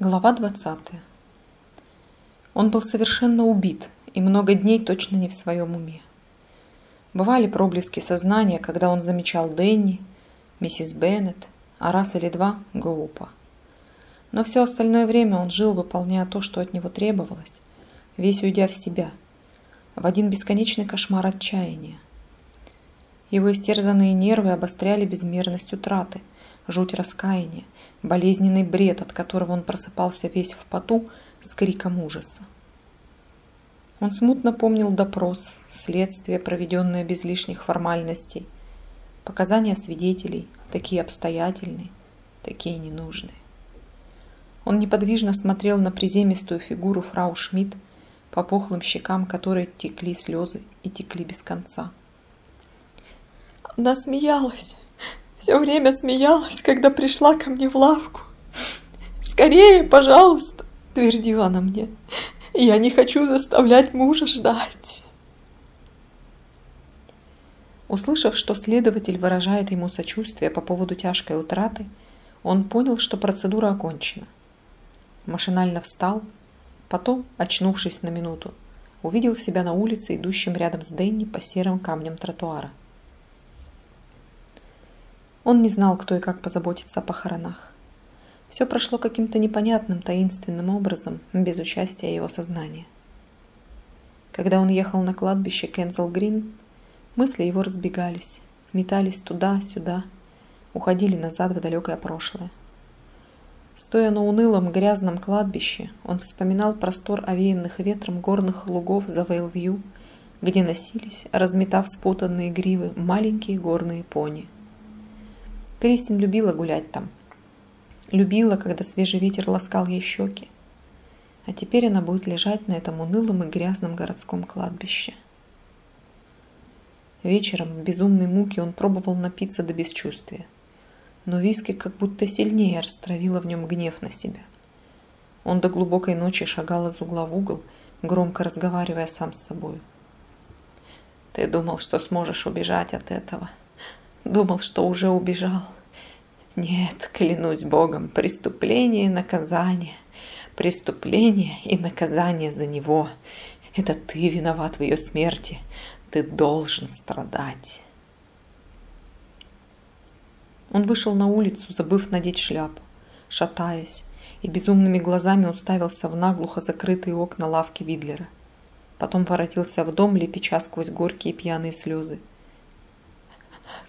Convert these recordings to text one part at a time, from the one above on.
Глава 20. Он был совершенно убит и много дней точно не в своем уме. Бывали проблески сознания, когда он замечал Дэнни, миссис Беннет, а раз или два – Гоупа. Но все остальное время он жил, выполняя то, что от него требовалось, весь уйдя в себя, в один бесконечный кошмар отчаяния. Его истерзанные нервы обостряли безмерность утраты, жуть раскаяния, болезненный бред, от которого он просыпался весь в поту с криком ужаса. Он смутно помнил допрос, следствие, проведенное без лишних формальностей, показания свидетелей, такие обстоятельные, такие ненужные. Он неподвижно смотрел на приземистую фигуру фрау Шмидт, по пухлым щекам которой текли слезы и текли без конца. Она смеялась, все время смеялась, когда пришла ко мне в лавку. «Скорее, пожалуйста!» – твердила она мне. «Я не хочу заставлять мужа ждать!» Услышав, что следователь выражает ему сочувствие по поводу тяжкой утраты, он понял, что процедура окончена. Машинально встал, потом, очнувшись на минуту, увидел себя на улице, идущем рядом с Дэнни по серым камням тротуара. Он не знал, кто и как позаботится о похоронах. Все прошло каким-то непонятным, таинственным образом, без участия его сознания. Когда он ехал на кладбище Кензел Грин, мысли его разбегались, метались туда-сюда, уходили назад в далекое прошлое. Стоя на унылом грязном кладбище, он вспоминал простор овеянных ветром горных лугов за Вейлвью, где носились, разметав спутанные гривы, маленькие горные пони – Кристин любила гулять там. Любила, когда свежий ветер ласкал ей щеки. А теперь она будет лежать на этом унылом и грязном городском кладбище. Вечером в безумной муке он пробовал напиться до бесчувствия. Но виски как будто сильнее растравила в нем гнев на себя. Он до глубокой ночи шагал из угла в угол, громко разговаривая сам с собой. «Ты думал, что сможешь убежать от этого?» Думал, что уже убежал. Нет, клянусь Богом, преступление и наказание. Преступление и наказание за него. Это ты виноват в ее смерти. Ты должен страдать. Он вышел на улицу, забыв надеть шляпу, шатаясь, и безумными глазами уставился в наглухо закрытые окна лавки Видлера. Потом воротился в дом, лепеча сквозь горькие пьяные слезы.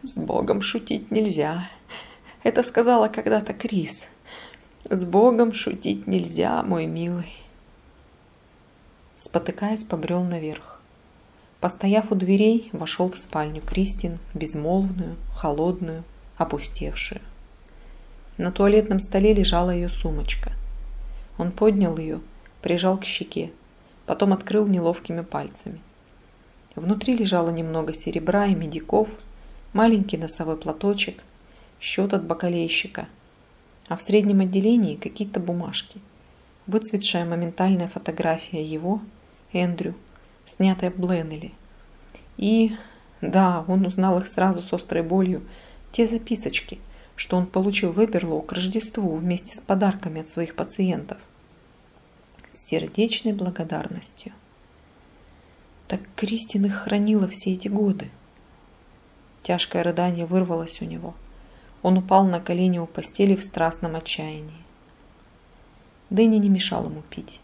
С Богом шутить нельзя. Это сказала когда-то Крис. С Богом шутить нельзя, мой милый. Спотыкаясь, побрел наверх. Постояв у дверей, вошел в спальню Кристин, безмолвную, холодную, опустевшую. На туалетном столе лежала ее сумочка. Он поднял ее, прижал к щеке, потом открыл неловкими пальцами. Внутри лежало немного серебра и медиков, маленький носовой платочек, счет от бакалейщика, а в среднем отделении какие-то бумажки. Выцветшая моментальная фотография его, Эндрю, снятая Бленнелли. И, да, он узнал их сразу с острой болью, те записочки, что он получил в Эберлоу к Рождеству вместе с подарками от своих пациентов. С сердечной благодарностью. Так Кристин их хранила все эти годы. Тяжкое рыдание вырвалось у него. Он упал на колени у постели в страстном отчаянии. Дэнни не мешал ему пить.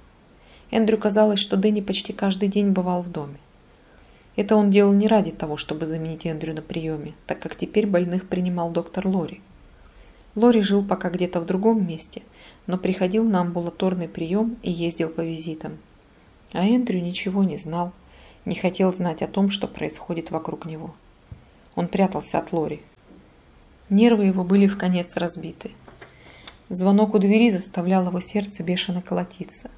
Эндрю казалось, что Дэнни почти каждый день бывал в доме. Это он делал не ради того, чтобы заменить Эндрю на приеме, так как теперь больных принимал доктор Лори. Лори жил пока где-то в другом месте, но приходил на амбулаторный прием и ездил по визитам. А Эндрю ничего не знал, не хотел знать о том, что происходит вокруг него. Он прятался от Лори. Нервы его были в конец разбиты. Звонок у двери заставлял его сердце бешено колотиться.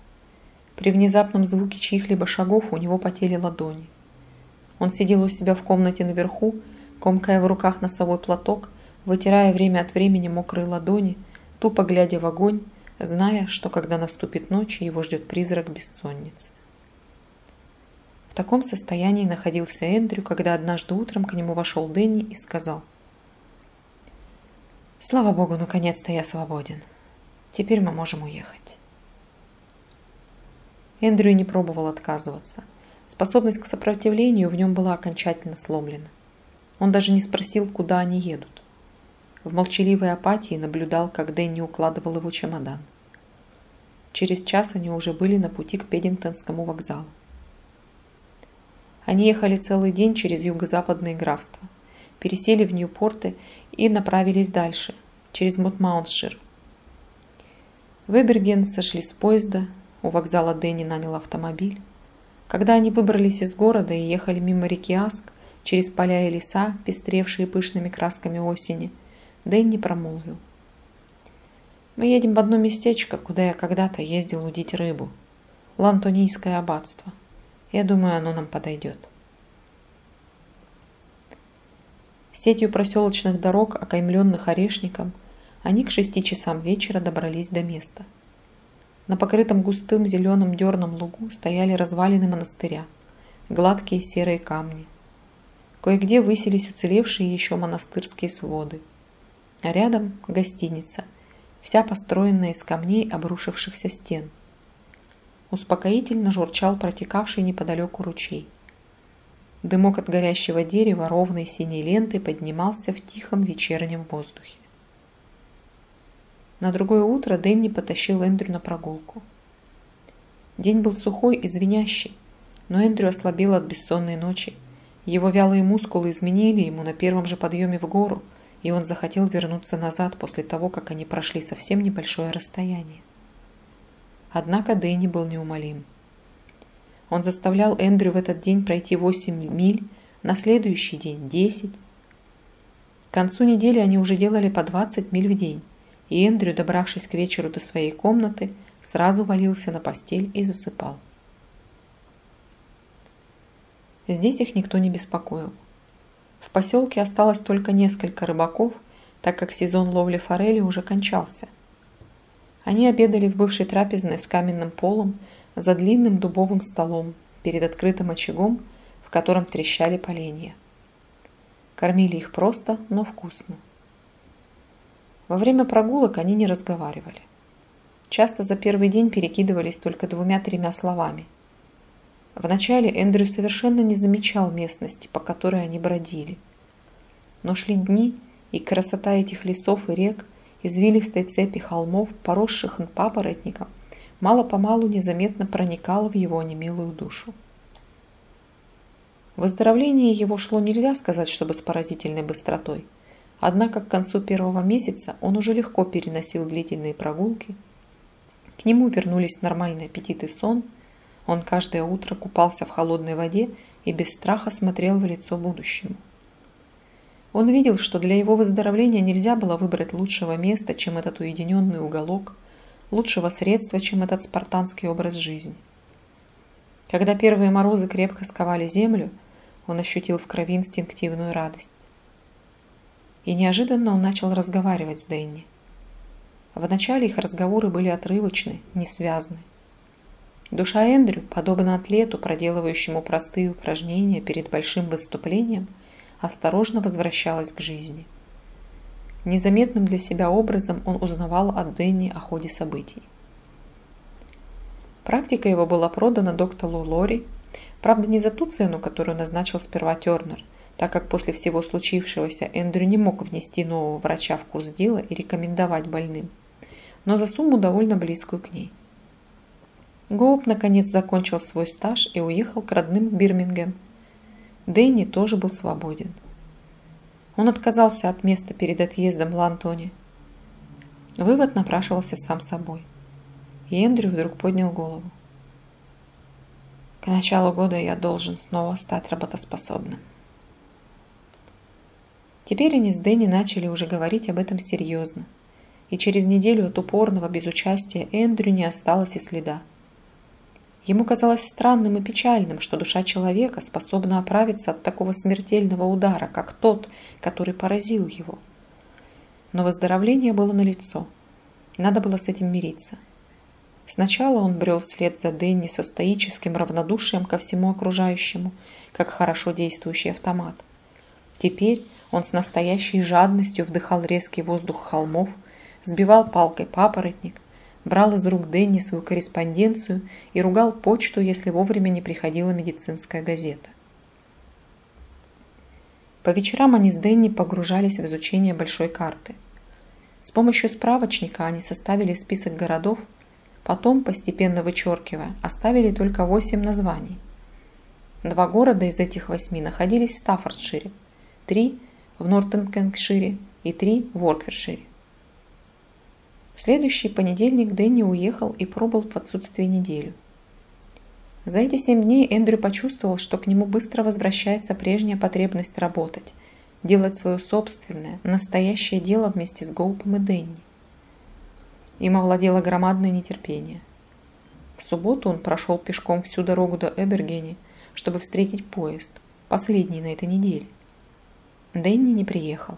При внезапном звуке чьих-либо шагов у него потели ладони. Он сидел у себя в комнате наверху, комкая в руках носовой платок, вытирая время от времени мокрые ладони, тупо глядя в огонь, зная, что когда наступит ночь, его ждет призрак бессонницы. Таком состоянии находился Эндрю, когда однажды утром к нему вошел Дэнни и сказал «Слава Богу, наконец-то я свободен. Теперь мы можем уехать». Эндрю не пробовал отказываться. Способность к сопротивлению в нем была окончательно сломлена. Он даже не спросил, куда они едут. В молчаливой апатии наблюдал, как Дэнни укладывал его чемодан. Через час они уже были на пути к Педингтонскому вокзалу. Они ехали целый день через юго-западные графства, пересели в Ньюпорты и направились дальше, через Мотмаунтшир. В Эберген сошли с поезда, у вокзала Дэнни нанял автомобиль. Когда они выбрались из города и ехали мимо реки Аск, через поля и леса, пестревшие пышными красками осени, Дэнни промолвил. «Мы едем в одно местечко, куда я когда-то ездил удить рыбу. Лантонийское аббатство. Я думаю, оно нам подойдет». Сетью проселочных дорог, окаймленных орешником, они к шести часам вечера добрались до места. На покрытом густым зеленым дерном лугу стояли развалины монастыря, гладкие серые камни. Кое-где высились уцелевшие еще монастырские своды. А рядом гостиница, вся построенная из камней обрушившихся стен. Успокоительно журчал протекавший неподалеку ручей. Дымок от горящего дерева ровной синей лентой поднимался в тихом вечернем воздухе. На другое утро Дэнни потащил Эндрю на прогулку. День был сухой и звенящий, но Эндрю ослабел от бессонной ночи. Его вялые мускулы изменили ему на первом же подъеме в гору, и он захотел вернуться назад после того, как они прошли совсем небольшое расстояние. Однако Дэнни был неумолим. Он заставлял Эндрю в этот день пройти 8 миль, на следующий день 10. К концу недели они уже делали по 20 миль в день, и Эндрю, добравшись к вечеру до своей комнаты, сразу валился на постель и засыпал. Здесь их никто не беспокоил. В поселке осталось только несколько рыбаков, так как сезон ловли форели уже кончался. Они обедали в бывшей трапезной с каменным полом, за длинным дубовым столом перед открытым очагом, в котором трещали поленья. Кормили их просто, но вкусно. Во время прогулок они не разговаривали. Часто за первый день перекидывались только двумя-тремя словами. Вначале Эндрю совершенно не замечал местности, по которой они бродили. Но шли дни, и красота этих лесов и рек, извилистой цепи холмов, поросших папоротником, мало-помалу незаметно проникало в его немилую душу. Выздоровление его шло нельзя сказать, чтобы с поразительной быстротой. Однако к концу первого месяца он уже легко переносил длительные прогулки. К нему вернулись нормальный аппетит и сон. Он каждое утро купался в холодной воде и без страха смотрел в лицо будущему. Он видел, что для его выздоровления нельзя было выбрать лучшего места, чем этот уединенный уголок – лучшего средства, чем этот спартанский образ жизни. Когда первые морозы крепко сковали землю, он ощутил в крови инстинктивную радость. И неожиданно он начал разговаривать с Дэнни. Вначале их разговоры были отрывочны, несвязны. Душа Эндрю, подобно атлету, проделывающему простые упражнения перед большим выступлением, осторожно возвращалась к жизни – Незаметным для себя образом он узнавал от Дэнни о ходе событий. Практика его была продана доктору Лори, правда не за ту цену, которую назначил сперва Тернер, так как после всего случившегося Эндрю не мог внести нового врача в курс дела и рекомендовать больным, но за сумму довольно близкую к ней. Гоуп наконец закончил свой стаж и уехал к родным в Бирмингем. Дэнни тоже был свободен. Он отказался от места перед отъездом в Лантоне. Вывод напрашивался сам собой. И Эндрю вдруг поднял голову. К началу года я должен снова стать работоспособным. Теперь они с Дэнни начали уже говорить об этом серьезно. И через неделю от упорного безучастия Эндрю не осталось и следа. Ему казалось странным и печальным, что душа человека способна оправиться от такого смертельного удара, как тот, который поразил его. Но выздоровление было налицо. Надо было с этим мириться. Сначала он брел вслед за Денни со стоическим равнодушием ко всему окружающему, как хорошо действующий автомат. Теперь он с настоящей жадностью вдыхал резкий воздух холмов, сбивал палкой папоротник, брал из рук Дэнни свою корреспонденцию и ругал почту, если вовремя не приходила медицинская газета. По вечерам они с Дэнни погружались в изучение большой карты. С помощью справочника они составили список городов, потом, постепенно вычеркивая, оставили только восемь названий. Два города из этих восьми находились в Стаффордшире, три в Нортенкеншире и три в Ворквершире. В следующий понедельник Дэнни уехал и пробыл в отсутствии неделю. За эти семь дней Эндрю почувствовал, что к нему быстро возвращается прежняя потребность работать, делать свое собственное, настоящее дело вместе с Гоупом и Дэнни. Им овладело громадное нетерпение. В субботу он прошел пешком всю дорогу до Эбергени, чтобы встретить поезд, последний на этой неделе. Дэнни не приехал.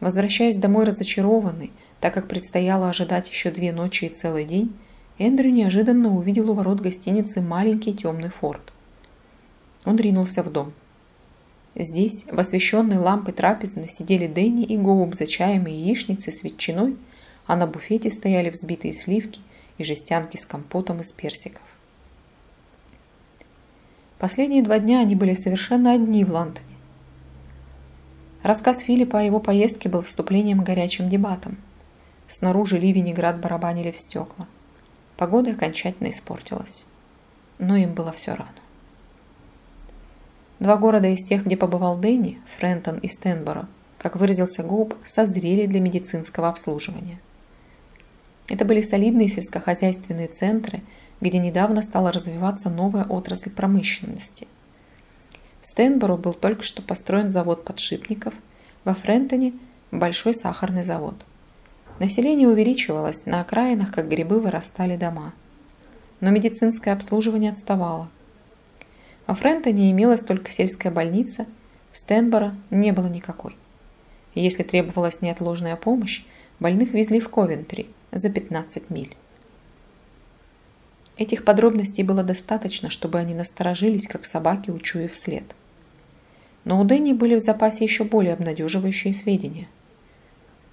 Возвращаясь домой разочарованный, так как предстояло ожидать еще две ночи и целый день, Эндрю неожиданно увидел у ворот гостиницы маленький темный форт. Он ринулся в дом. Здесь, в освещенной лампой трапезной, сидели Дэнни и Гоуб за чаем и яичницей с ветчиной, а на буфете стояли взбитые сливки и жестянки с компотом из персиков. Последние два дня они были совершенно одни в Лондоне. Рассказ Филиппа о его поездке был вступлением к горячим дебатам. Снаружи ливень и град барабанили в стекла. Погода окончательно испортилась. Но им было все равно. Два города из тех, где побывал Дэнни, Френтон и Стенборо, как выразился Гоуп, созрели для медицинского обслуживания. Это были солидные сельскохозяйственные центры, где недавно стала развиваться новая отрасль промышленности. В Стенборо был только что построен завод подшипников, во Френтоне – большой сахарный завод. Население увеличивалось, на окраинах, как грибы, вырастали дома. Но медицинское обслуживание отставало. Во Френтоне имелась только сельская больница, в Стенборо не было никакой. если требовалась неотложная помощь, больных везли в Ковентри за 15 миль. Этих подробностей было достаточно, чтобы они насторожились, как собаки, учуяв след. Но у Дэнни были в запасе еще более обнадеживающие сведения –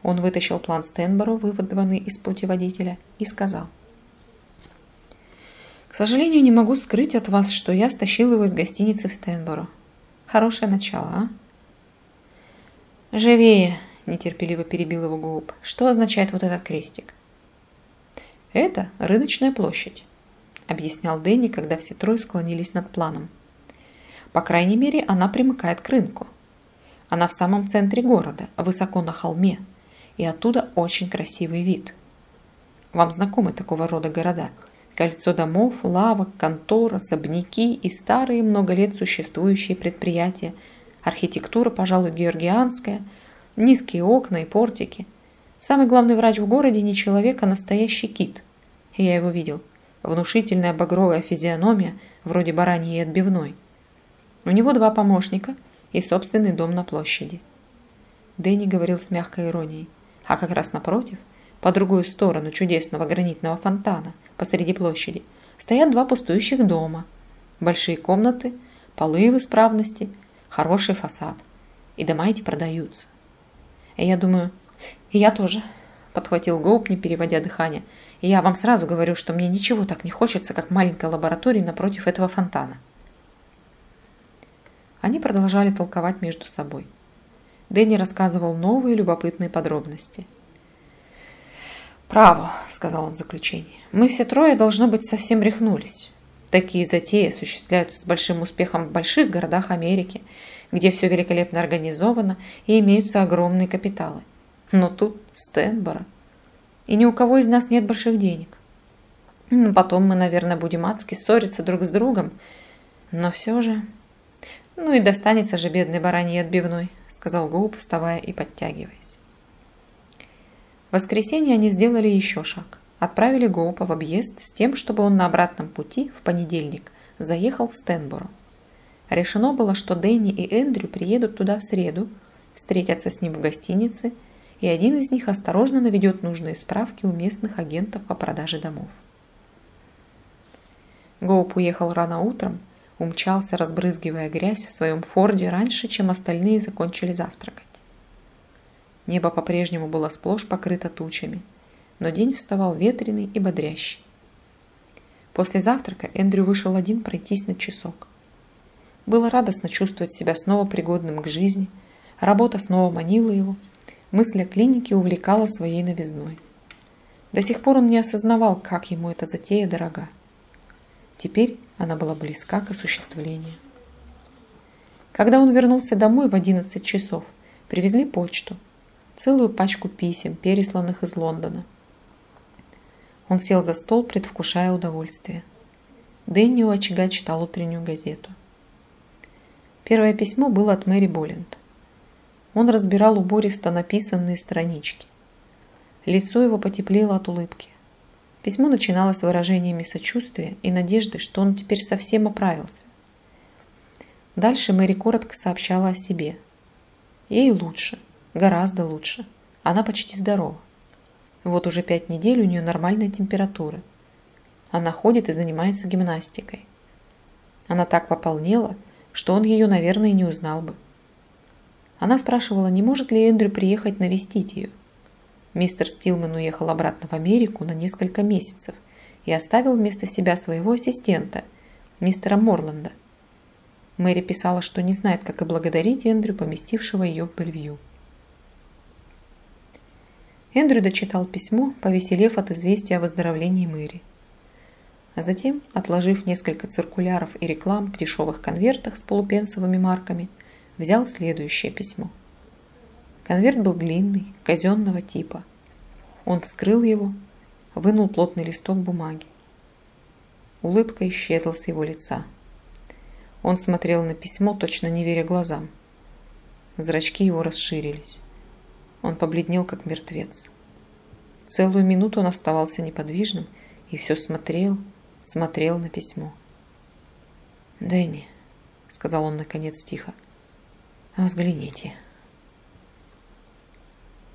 он вытащил план Стенборо, выводованный из путеводителя, и сказал. «К сожалению, не могу скрыть от вас, что я стащил его из гостиницы в Стенборо. Хорошее начало, а?» «Живее!» – нетерпеливо перебил его Гоуп. «Что означает вот этот крестик?» «Это рыночная площадь», – объяснял Дэнни, когда все трое склонились над планом. «По крайней мере, она примыкает к рынку. Она в самом центре города, высоко на холме, и оттуда очень красивый вид. Вам знакомы такого рода города? Кольцо домов, лавок, контор, особняки и старые много лет существующие предприятия. Архитектура, пожалуй, георгианская, низкие окна и портики. Самый главный врач в городе не человек, а настоящий кит. Я его видел. Внушительная багровая физиономия, вроде бараньей отбивной. У него два помощника и собственный дом на площади. Дэнни говорил с мягкой иронией а как раз напротив, по другую сторону чудесного гранитного фонтана посреди площади, стоят два пустующих дома, большие комнаты, полы в исправности, хороший фасад. И дома эти продаются. И я думаю, и я тоже, подхватил Гоуп, не переводя дыхание. И я вам сразу говорю, что мне ничего так не хочется, как маленькая лаборатория напротив этого фонтана. Они продолжали толковать между собой. Дэнни рассказывал новые любопытные подробности. «Право», — сказал он в заключении, — «мы все трое, должно быть, совсем рехнулись. Такие затеи осуществляются с большим успехом в больших городах Америки, где все великолепно организовано и имеются огромные капиталы. Но тут Стэнбора. И ни у кого из нас нет больших денег. Ну, потом мы, наверное, будем адски ссориться друг с другом. Но все же... Ну и достанется же бедной бараньей отбивной сказал Гоуп, вставая и подтягиваясь. В воскресенье они сделали еще шаг. Отправили Гоупа в объезд с тем, чтобы он на обратном пути в понедельник заехал в Стенборо. Решено было, что Дэнни и Эндрю приедут туда в среду, встретятся с ним в гостинице, и один из них осторожно наведет нужные справки у местных агентов по продаже домов. Гоуп уехал рано утром, умчался, разбрызгивая грязь в своем форде раньше, чем остальные закончили завтракать. Небо по-прежнему было сплошь покрыто тучами. но день вставал ветреный и бодрящий. После завтрака Эндрю вышел один пройтись на часок. Было радостно чувствовать себя снова пригодным к жизни, работа снова манила его, мысль о клинике увлекала своей новизной. До сих пор он не осознавал, как ему эта затея дорога. Теперь она была близка к осуществлению. Когда он вернулся домой в 11 часов, привезли почту, целую пачку писем, пересланных из Лондона. Он сел за стол, предвкушая удовольствие. Дэнни у очага читал утреннюю газету. Первое письмо было от Мэри Боллинд. Он разбирал убористо написанные странички. Лицо его потеплело от улыбки. Письмо начиналось выражениями сочувствия и надежды, что он теперь совсем оправился. Дальше Мэри коротко сообщала о себе. Ей лучше, гораздо лучше. Она почти здорова. Вот уже пять недель у нее нормальная температура. Она ходит и занимается гимнастикой. Она так пополнела, что он ее, наверное, не узнал бы. Она спрашивала, не может ли Эндрю приехать навестить ее. Мистер Стилман уехал обратно в Америку на несколько месяцев и оставил вместо себя своего ассистента, мистера Морланда. Мэри писала, что не знает, как и благодарить Эндрю, поместившего ее в Бельвью. Эндрю дочитал письмо, повеселев от известия о выздоровлении Мэри. А затем, отложив несколько циркуляров и реклам в дешевых конвертах с полупенсовыми марками, взял следующее письмо – Конверт был длинный, казенного типа. Он вскрыл его, вынул плотный листок бумаги. Улыбка исчезла с его лица. Он смотрел на письмо, точно не веря глазам. Зрачки его расширились. Он побледнел, как мертвец. Целую минуту он оставался неподвижным и все смотрел, смотрел на письмо. «Дэнни», — сказал он наконец тихо, — «взгляните».